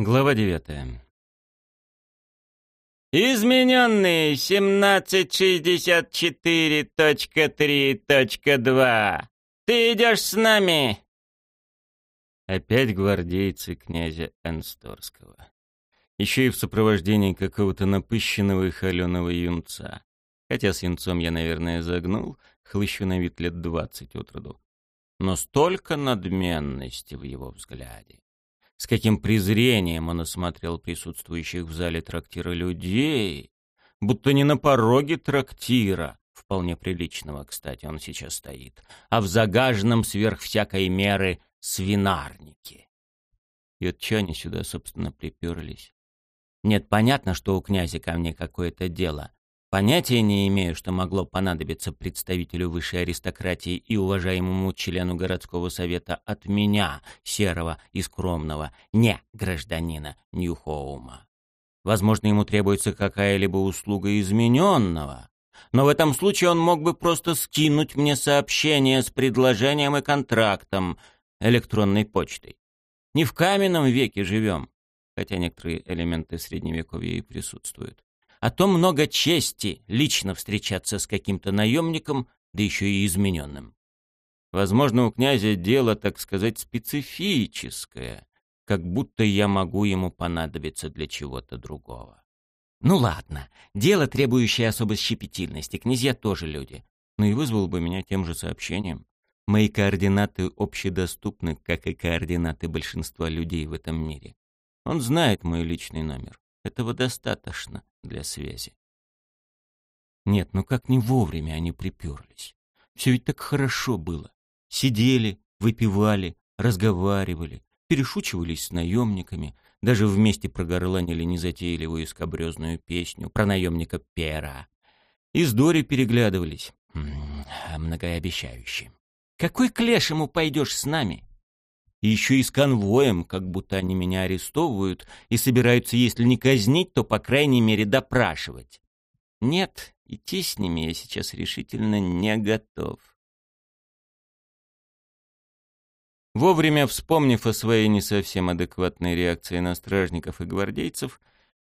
Глава девятая. Измененный 1764.3.2. Ты идешь с нами. Опять гвардейцы князя Энсторского. Еще и в сопровождении какого-то напыщенного и холеного юнца. Хотя с юнцом я, наверное, загнул, хлыщу на вид лет двадцать от роду. Но столько надменности в его взгляде с каким презрением он осмотрел присутствующих в зале трактира людей, будто не на пороге трактира, вполне приличного, кстати, он сейчас стоит, а в загаженном сверх всякой меры свинарнике. И от чё они сюда, собственно, приперлись? Нет, понятно, что у князя ко мне какое-то дело, Понятия не имею, что могло понадобиться представителю высшей аристократии и уважаемому члену городского совета от меня, серого и скромного, не гражданина Ньюхоума. Возможно, ему требуется какая-либо услуга измененного. Но в этом случае он мог бы просто скинуть мне сообщение с предложением и контрактом электронной почтой. Не в каменном веке живем, хотя некоторые элементы средневековья и присутствуют а то много чести лично встречаться с каким-то наемником, да еще и измененным. Возможно, у князя дело, так сказать, специфическое, как будто я могу ему понадобиться для чего-то другого. Ну ладно, дело, требующее особой щепетильности, князья тоже люди. Ну и вызвал бы меня тем же сообщением. Мои координаты общедоступны, как и координаты большинства людей в этом мире. Он знает мой личный номер. Этого достаточно для связи. Нет, ну как не вовремя они приперлись. Все ведь так хорошо было. Сидели, выпивали, разговаривали, перешучивались с наемниками, даже вместе прогорланили незатейливую скобрезную песню про наемника Пера. И с Дори переглядывались. Многообещающе. «Какой клеш ему пойдешь с нами?» И еще и с конвоем, как будто они меня арестовывают и собираются, если не казнить, то, по крайней мере, допрашивать. Нет, идти с ними я сейчас решительно не готов. Вовремя вспомнив о своей не совсем адекватной реакции на стражников и гвардейцев,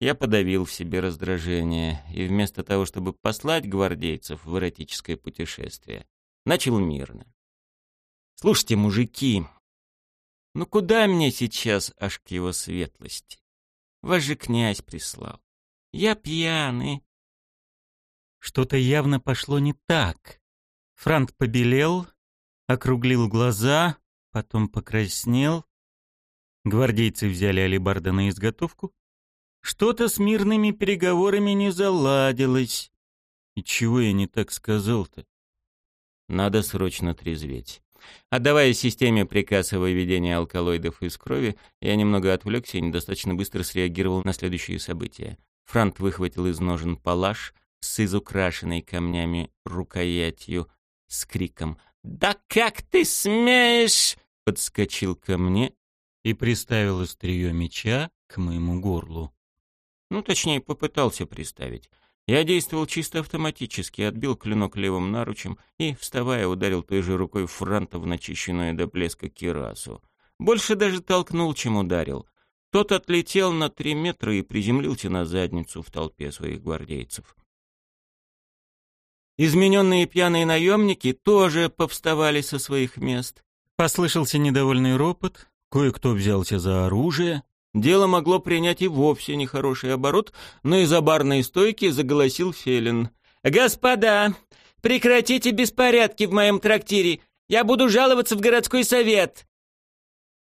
я подавил в себе раздражение и вместо того, чтобы послать гвардейцев в эротическое путешествие, начал мирно. «Слушайте, мужики, ну куда мне сейчас аж к его светлости? Вас же князь прислал. Я пьяный. Что-то явно пошло не так. Франк побелел, округлил глаза, потом покраснел. Гвардейцы взяли алибарда на изготовку. Что-то с мирными переговорами не заладилось. И чего я не так сказал-то? Надо срочно трезветь. Отдавая системе приказ о выведении алкалоидов из крови, я немного отвлекся и недостаточно быстро среагировал на следующие события. Франт выхватил из ножен палаш с изукрашенной камнями рукоятью с криком «Да как ты смеешь!» подскочил ко мне и приставил острие меча к моему горлу. Ну, точнее, попытался приставить. Я действовал чисто автоматически, отбил клинок левым наручем и, вставая, ударил той же рукой франта в начищенную до блеска кирасу. Больше даже толкнул, чем ударил. Тот отлетел на три метра и приземлился на задницу в толпе своих гвардейцев. Измененные пьяные наемники тоже повставали со своих мест. Послышался недовольный ропот, кое-кто взялся за оружие, Дело могло принять и вовсе нехороший оборот, но из-за барной стойки заголосил Фелин. «Господа, прекратите беспорядки в моем трактире! Я буду жаловаться в городской совет!»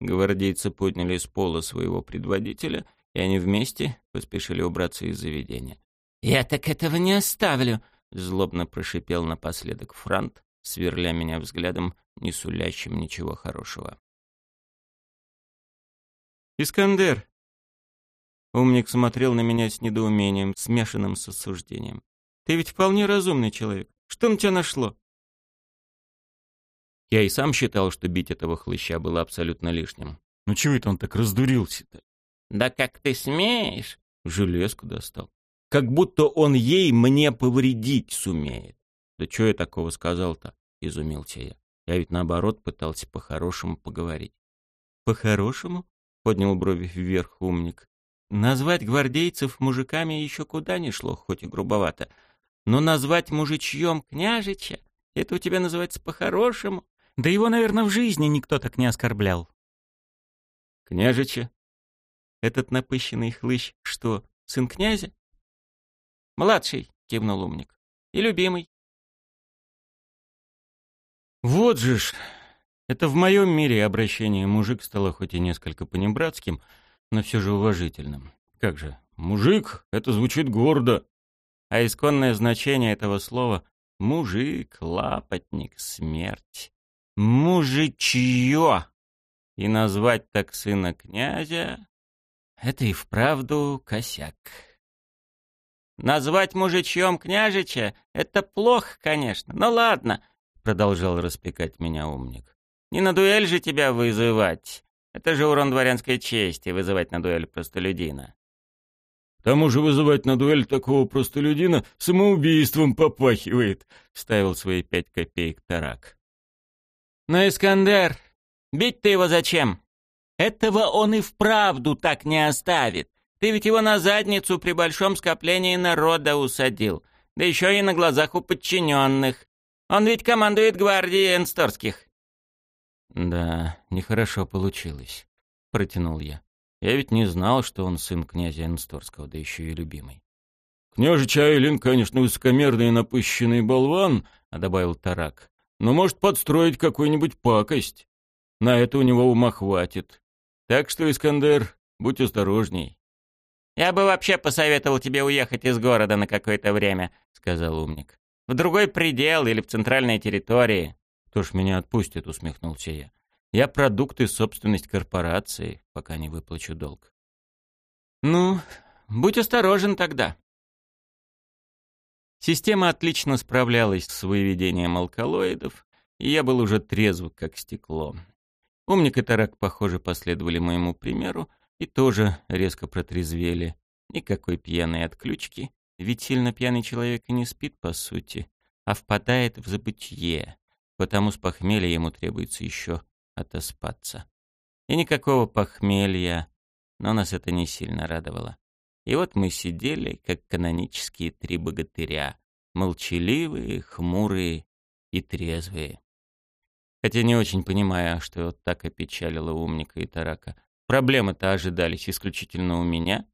Гвардейцы подняли с пола своего предводителя, и они вместе поспешили убраться из заведения. «Я так этого не оставлю!» — злобно прошипел напоследок Франт, сверля меня взглядом, не сулящим ничего хорошего. «Искандер!» Умник смотрел на меня с недоумением, смешанным с осуждением. «Ты ведь вполне разумный человек. Что на тебя нашло?» Я и сам считал, что бить этого хлыща было абсолютно лишним. «Ну чего это он так раздурился-то?» «Да как ты смеешь?» Железку достал. «Как будто он ей мне повредить сумеет». «Да что я такого сказал-то?» — изумился я. Я ведь наоборот пытался по-хорошему поговорить. «По-хорошему?» Поднял брови вверх умник. Назвать гвардейцев мужиками еще куда ни шло, хоть и грубовато. Но назвать мужичьем княжича — это у тебя называется по-хорошему. Да его, наверное, в жизни никто так не оскорблял. Княжича? Этот напыщенный хлыщ что, сын князя? Младший, кивнул умник. И любимый. Вот же ж, это в моем мире обращение мужик стало хоть и несколько понебратским, но все же уважительным. Как же, мужик, это звучит гордо. А исконное значение этого слова — мужик, лапотник, смерть. Мужичье! И назвать так сына князя — это и вправду косяк. «Назвать мужичьем княжича — это плохо, конечно, но ладно», — продолжал распекать меня умник. «Не на дуэль же тебя вызывать. Это же урон дворянской чести — вызывать на дуэль простолюдина». «К тому же вызывать на дуэль такого простолюдина самоубийством попахивает», — ставил свои пять копеек Тарак. «Но, Искандер, бить ты его зачем? Этого он и вправду так не оставит. Ты ведь его на задницу при большом скоплении народа усадил, да еще и на глазах у подчиненных. Он ведь командует гвардией Энсторских». «Да, нехорошо получилось», — протянул я. «Я ведь не знал, что он сын князя Энсторского, да еще и любимый». «Княжич Айлин, конечно, высокомерный и напыщенный болван», — добавил Тарак, «но может подстроить какую-нибудь пакость. На это у него ума хватит. Так что, Искандер, будь осторожней». «Я бы вообще посоветовал тебе уехать из города на какое-то время», — сказал умник. «В другой предел или в центральной территории». «Кто ж меня отпустит?» — усмехнулся я. «Я продукт и собственность корпорации, пока не выплачу долг». «Ну, будь осторожен тогда». Система отлично справлялась с выведением алкалоидов, и я был уже трезв, как стекло. Умник и Тарак, похоже, последовали моему примеру, и тоже резко протрезвели. Никакой пьяной отключки, ведь сильно пьяный человек и не спит, по сути, а впадает в забытье, потому с похмелья ему требуется еще отоспаться. И никакого похмелья, но нас это не сильно радовало. И вот мы сидели, как канонические три богатыря, молчаливые, хмурые и трезвые. Хотя не очень понимая, что так опечалило умника и тарака. Проблемы-то ожидались исключительно у меня?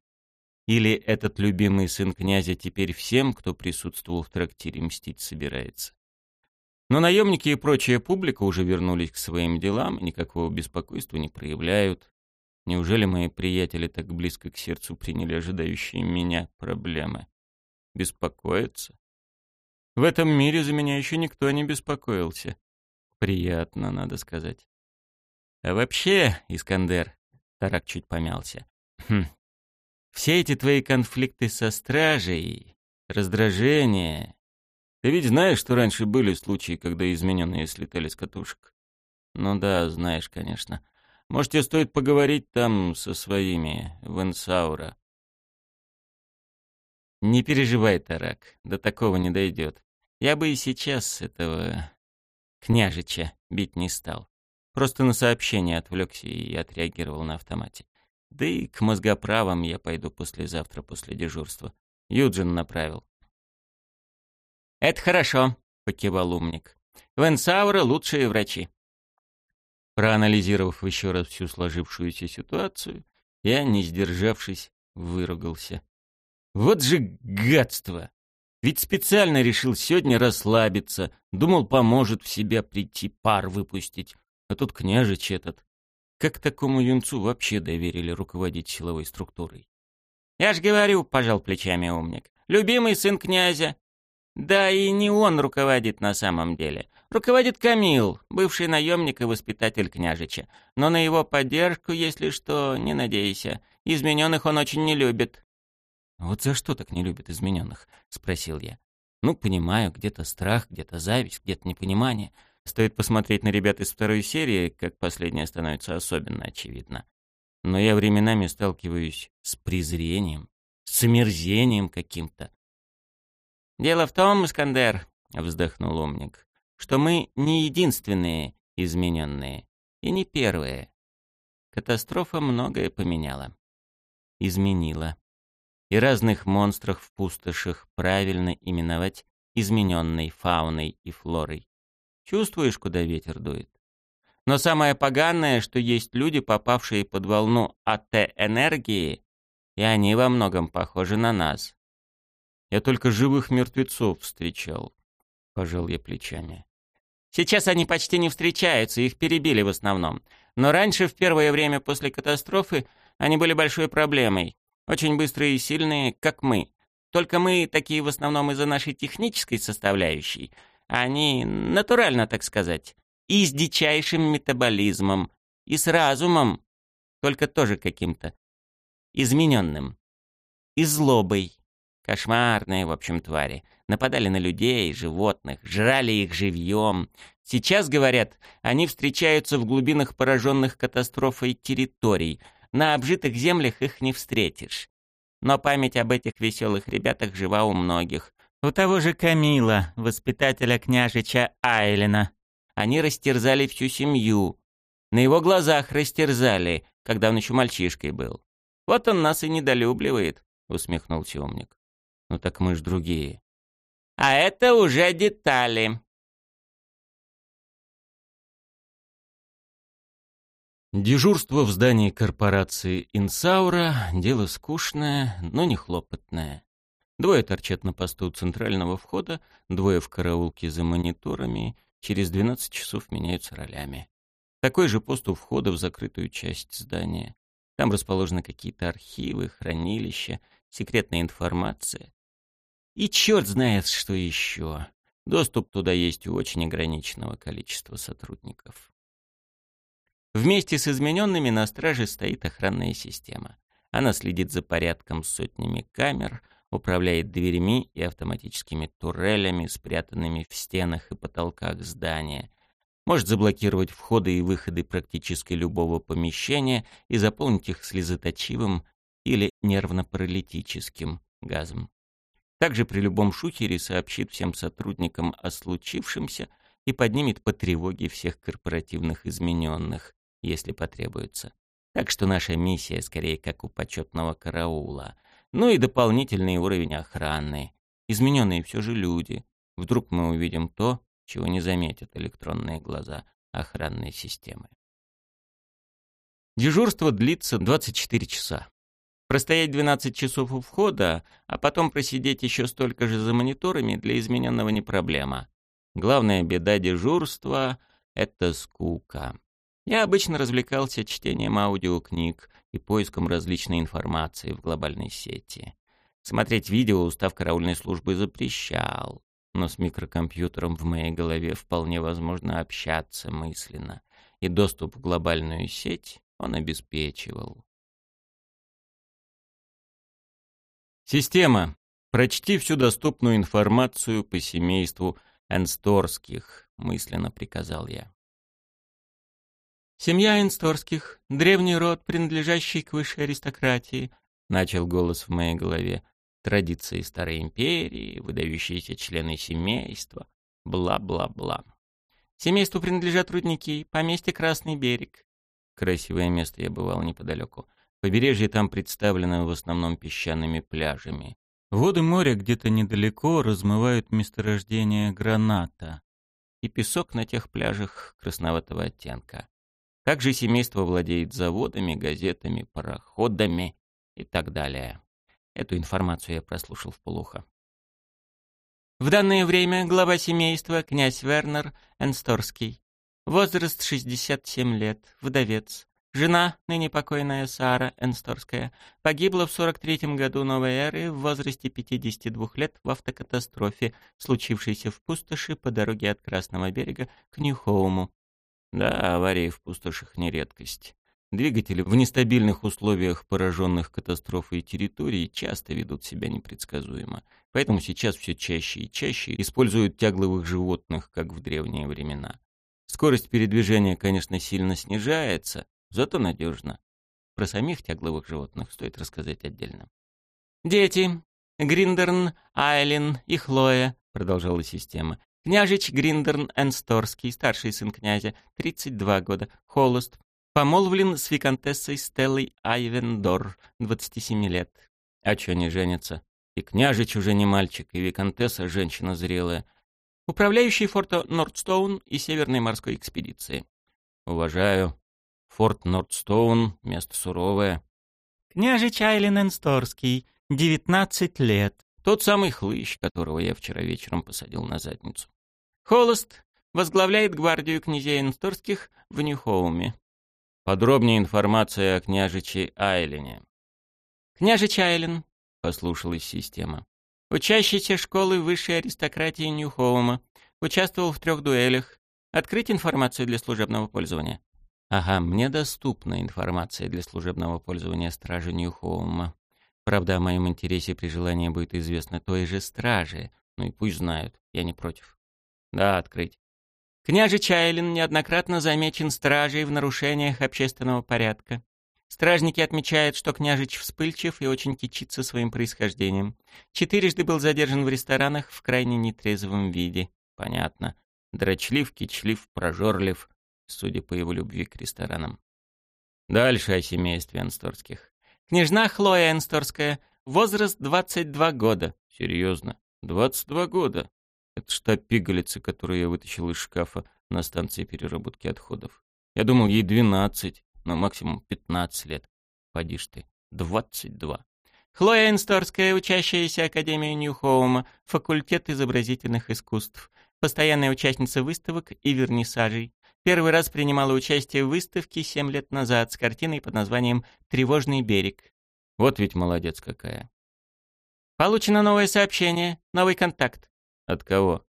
Или этот любимый сын князя теперь всем, кто присутствовал в трактире, мстить собирается? Но наемники и прочая публика уже вернулись к своим делам никакого беспокойства не проявляют. Неужели мои приятели так близко к сердцу приняли ожидающие меня проблемы? Беспокоятся? В этом мире за меня еще никто не беспокоился. Приятно, надо сказать. А вообще, Искандер, Тарак чуть помялся. Хм. Все эти твои конфликты со стражей, раздражение... Ты ведь знаешь, что раньше были случаи, когда измененные слетали с катушек? Ну да, знаешь, конечно. Может, тебе стоит поговорить там со своими, в Энсаура. Не переживай, Тарак, до такого не дойдет. Я бы и сейчас этого княжича бить не стал. Просто на сообщение отвлекся и отреагировал на автомате. Да и к мозгоправам я пойду послезавтра после дежурства. Юджин направил. «Это хорошо», — покивал умник. «Венсауры — лучшие врачи». Проанализировав еще раз всю сложившуюся ситуацию, я, не сдержавшись, выругался. «Вот же гадство! Ведь специально решил сегодня расслабиться, думал, поможет в себя прийти, пар выпустить. А тут княжич этот. Как такому юнцу вообще доверили руководить силовой структурой? «Я ж говорю», — пожал плечами умник, — «любимый сын князя». Да и не он руководит на самом деле. Руководит Камил, бывший наемник и воспитатель княжича. Но на его поддержку, если что, не надейся. Измененных он очень не любит. «Вот за что так не любит измененных?» — спросил я. «Ну, понимаю, где-то страх, где-то зависть, где-то непонимание. Стоит посмотреть на ребят из второй серии, как последняя становится особенно очевидно. Но я временами сталкиваюсь с презрением, с омерзением каким-то. «Дело в том, Искандер», — вздохнул умник, — «что мы не единственные измененные и не первые. Катастрофа многое поменяла. Изменила. И разных монстров в пустошах правильно именовать измененной фауной и флорой. Чувствуешь, куда ветер дует? Но самое поганое, что есть люди, попавшие под волну АТ-энергии, и они во многом похожи на нас. Я только живых мертвецов встречал. Пожал я плечами. Сейчас они почти не встречаются, их перебили в основном. Но раньше, в первое время после катастрофы, они были большой проблемой. Очень быстрые и сильные, как мы. Только мы такие в основном из-за нашей технической составляющей. Они натурально, так сказать. И с дичайшим метаболизмом. И с разумом. Только тоже каким-то. Измененным. И злобой. Кошмарные, в общем, твари. Нападали на людей, животных, жрали их живьем. Сейчас, говорят, они встречаются в глубинах пораженных катастрофой территорий. На обжитых землях их не встретишь. Но память об этих веселых ребятах жива у многих. У того же Камила, воспитателя княжича Айлина. Они растерзали всю семью. На его глазах растерзали, когда он еще мальчишкой был. Вот он нас и недолюбливает, усмехнулся умник. Ну так мы ж другие. А это уже детали. Дежурство в здании корпорации «Инсаура» — дело скучное, но не хлопотное. Двое торчат на посту центрального входа, двое в караулке за мониторами, через 12 часов меняются ролями. Такой же пост у входа в закрытую часть здания. Там расположены какие-то архивы, хранилища, секретная информация. И черт знает, что еще. Доступ туда есть у очень ограниченного количества сотрудников. Вместе с измененными на страже стоит охранная система. Она следит за порядком сотнями камер, управляет дверями и автоматическими турелями, спрятанными в стенах и потолках здания. Может заблокировать входы и выходы практически любого помещения и заполнить их слезоточивым или нервно-паралитическим газом. Также при любом шухере сообщит всем сотрудникам о случившемся и поднимет по тревоге всех корпоративных измененных, если потребуется. Так что наша миссия скорее как у почетного караула. Ну и дополнительный уровень охраны. Измененные все же люди. Вдруг мы увидим то, чего не заметят электронные глаза охранной системы. Дежурство длится 24 часа. Простоять 12 часов у входа, а потом просидеть еще столько же за мониторами для измененного не проблема. Главная беда дежурства — это скука. Я обычно развлекался чтением аудиокниг и поиском различной информации в глобальной сети. Смотреть видео устав караульной службы запрещал, но с микрокомпьютером в моей голове вполне возможно общаться мысленно, и доступ в глобальную сеть он обеспечивал. Система. Прочти всю доступную информацию по семейству Энсторских, мысленно приказал я. «Семья Энсторских, древний род, принадлежащий к высшей аристократии», — начал голос в моей голове. «Традиции старой империи, выдающиеся члены семейства, бла-бла-бла. Семейству принадлежат рудники, поместье Красный берег». Красивое место я бывал неподалеку. Побережье там представлено в основном песчаными пляжами. Воды моря где-то недалеко размывают месторождение граната, и песок на тех пляжах красноватого оттенка. Также семейство владеет заводами, газетами, пароходами и так далее. Эту информацию я прослушал в полухо. В данное время глава семейства князь Вернер Энсторский. Возраст 67 лет, вдовец. Жена, ныне покойная Сара Энсторская, погибла в 43 году новой эры в возрасте 52 лет в автокатастрофе, случившейся в пустоши по дороге от Красного берега к Нью-Хоуму. Да, аварии в пустошах не редкость. Двигатели в нестабильных условиях пораженных катастрофой территорий часто ведут себя непредсказуемо. Поэтому сейчас все чаще и чаще используют тягловых животных, как в древние времена. Скорость передвижения, конечно, сильно снижается, зато надежно. Про самих тягловых животных стоит рассказать отдельно. «Дети. Гриндерн, Айлин и Хлоя», — продолжала система. Княжич Гриндерн Энсторский, старший сын князя, 32 года, холост, Помолвлен с виконтессой Стеллой Айвендор, 27 лет. А чё не женится? И княжич уже не мальчик, и виконтесса женщина зрелая. Управляющий форта Нордстоун и Северной морской экспедиции. Уважаю. Форт Нордстоун — место суровое. Княжич Айлен Энсторский, 19 лет. Тот самый хлыщ, которого я вчера вечером посадил на задницу. Холост возглавляет гвардию князей Энсторских в Ньюхоуме. Подробнее информация о княжиче Айлене. Княжич Айлен, послушалась система. Учащийся школы высшей аристократии Ньюхоума. Участвовал в трех дуэлях. Открыть информацию для служебного пользования. Ага, мне доступна информация для служебного пользования стражи Ньюхоума. Правда, о моем интересе при желании будет известно той же страже. Ну и пусть знают, я не против. Да, открыть. Княже Чайлин неоднократно замечен стражей в нарушениях общественного порядка. Стражники отмечают, что княжич вспыльчив и очень кичится своим происхождением. Четырежды был задержан в ресторанах в крайне нетрезвом виде. Понятно. Дрочлив, кичлив, прожорлив, судя по его любви к ресторанам. Дальше о семействе Энсторских. Княжна Хлоя Энсторская, возраст 22 года. Серьезно? 22 года? Это ж та пигалица, которую я вытащил из шкафа на станции переработки отходов. Я думал, ей 12, но максимум 15 лет. Поди ж ты, 22. Хлоя Энсторская, учащаяся Академии Нью-Хоума, факультет изобразительных искусств, постоянная участница выставок и вернисажей. Первый раз принимала участие в выставке 7 лет назад с картиной под названием «Тревожный берег». Вот ведь молодец какая. Получено новое сообщение, новый контакт. От кого?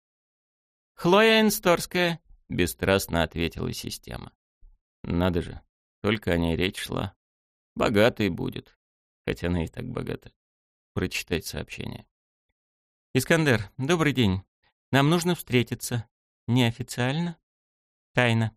Хлоя Энсторская, бесстрастно ответила система. Надо же, только о ней речь шла. Богатой будет. Хотя она и так богата. Прочитать сообщение. Искандер, добрый день. Нам нужно встретиться. Неофициально? Тайна.